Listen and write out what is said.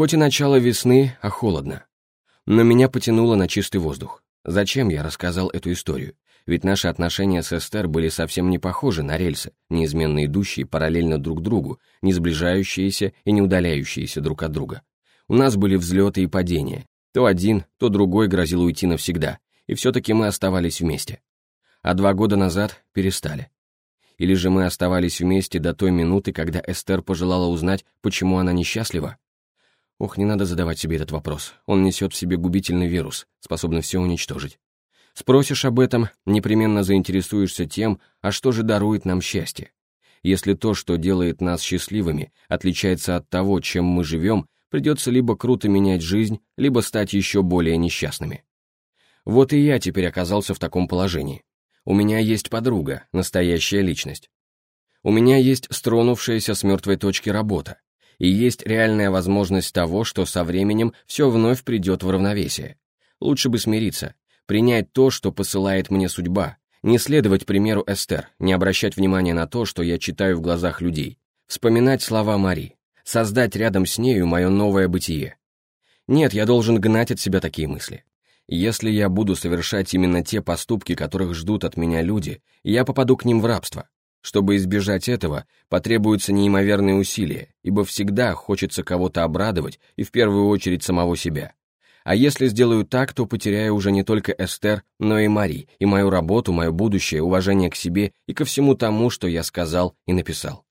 Хоть и начало весны, а холодно. Но меня потянуло на чистый воздух. Зачем я рассказал эту историю? Ведь наши отношения с Эстер были совсем не похожи на рельсы, неизменно идущие параллельно друг другу, не сближающиеся и не удаляющиеся друг от друга. У нас были взлеты и падения. То один, то другой грозил уйти навсегда, и все-таки мы оставались вместе. А два года назад перестали. Или же мы оставались вместе до той минуты, когда Эстер пожелала узнать, почему она несчастлива? Ох, не надо задавать себе этот вопрос. Он несет в себе губительный вирус, способный все уничтожить. Спросишь об этом, непременно заинтересуешься тем, а что же дарует нам счастье. Если то, что делает нас счастливыми, отличается от того, чем мы живем, придется либо круто менять жизнь, либо стать еще более несчастными. Вот и я теперь оказался в таком положении. У меня есть подруга, настоящая личность. У меня есть стронувшаяся с мертвой точки работа, и есть реальная возможность того, что со временем все вновь придет в равновесие. Лучше бы смириться, принять то, что посылает мне судьба, не следовать примеру Эстер, не обращать внимания на то, что я читаю в глазах людей, вспоминать слова Мари, создать рядом с нею мое новое бытие. Нет, я должен гнать от себя такие мысли. Если я буду совершать именно те поступки, которых ждут от меня люди, я попаду к ним в рабство. Чтобы избежать этого, потребуются неимоверные усилия, ибо всегда хочется кого-то обрадовать и в первую очередь самого себя. А если сделаю так, то потеряю уже не только Эстер, но и Мари, и мою работу, мое будущее, уважение к себе и ко всему тому, что я сказал и написал.